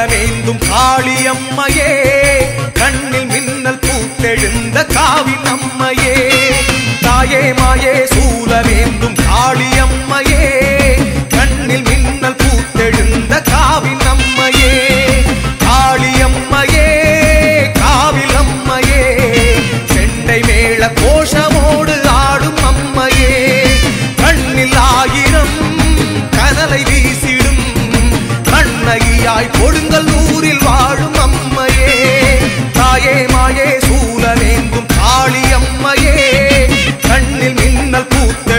கனவேந்தும் காளியம்மையே. கண்ணில் மின்னல் பூத்தெழுந்த காவி நம்மையே தாயே மாயே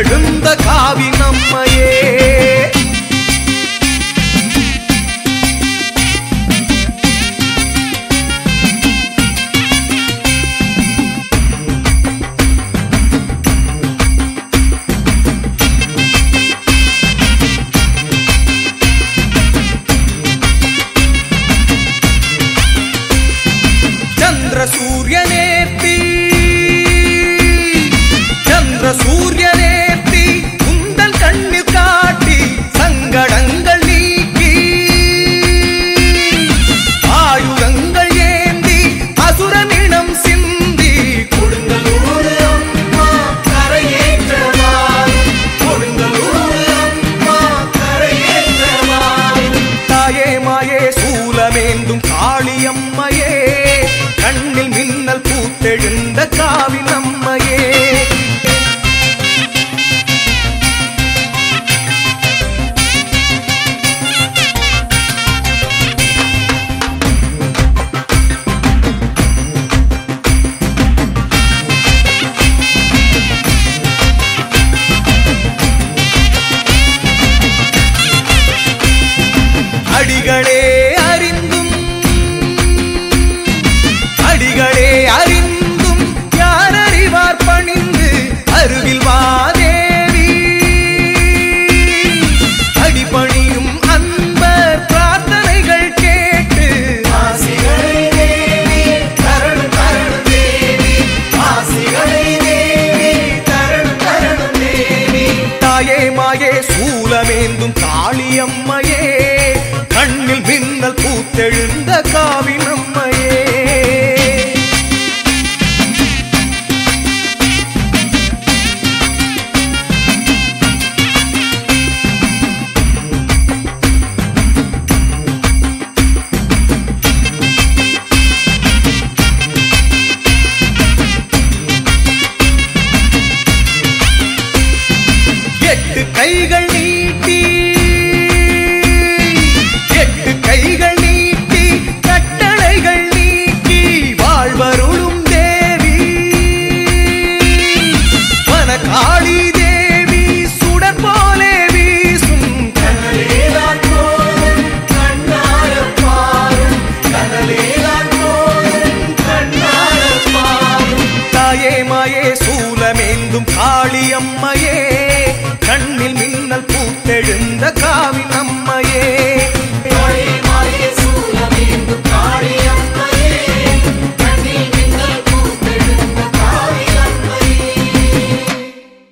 맑은 எழுந்த காவி நம்மையே. அடிகளே வானில் மின்னல் பூத்தெழுந்த காலம் കാളിയമ്മയെ കണ്ണിൽ മിന്നൽ പൂത്തെഴുന്ന കാവിൽ